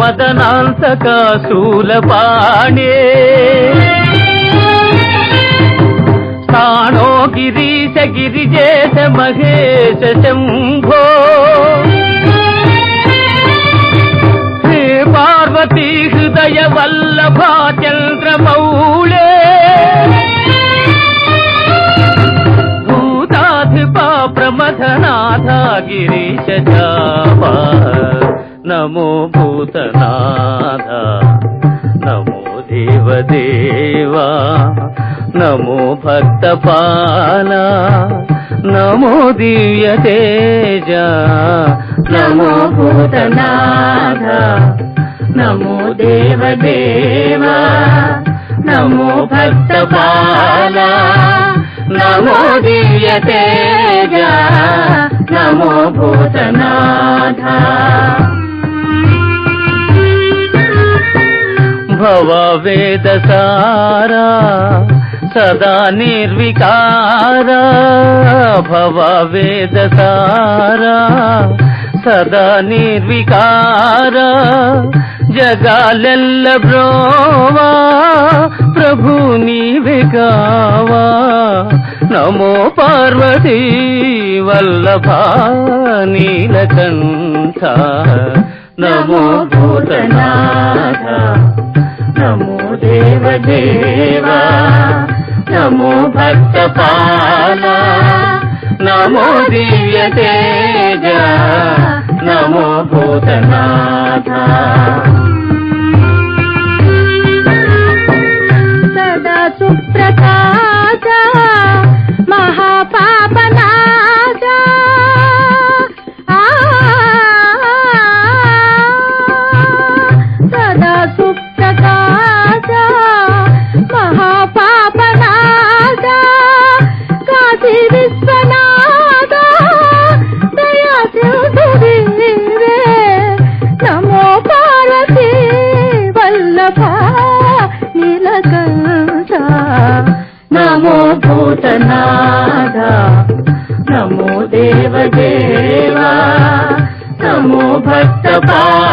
మదనాంతక శూలపాణే. స్థానో గిరీశ గిరిజేశ మహేశ శంభో. హే పార్వతీ హృదయ వల్లభా చంద్రమౌళే భూతాధిపా ప్రమథనాథ గిరీశ జాపా నమో భూతనాథ నమో దేవదేవా నమో భక్తపాల నమో దివ్య తేజ నమో భూతనాథ నమో దేవదేవా నమో భక్తపాల నమో దివ్య తేజ భవ వేద సారా సదా నిర్వికారా. భవ వేద సారా సదా నిర్వికారా. జగాలెల్ల బ్రోవా ప్రభు నీవే కావా. నమో పార్వతీ వల్లభా నీలకంఠ. నమో భూతనాథ. దేవదేవా నమో భక్త భక్తపాల నమో దివ్య తేజ నమో భూతనాథ. సదా నీలకంఠ. నమో భూతనాథ. నమో దేవదేవా. నమో భక్తపాల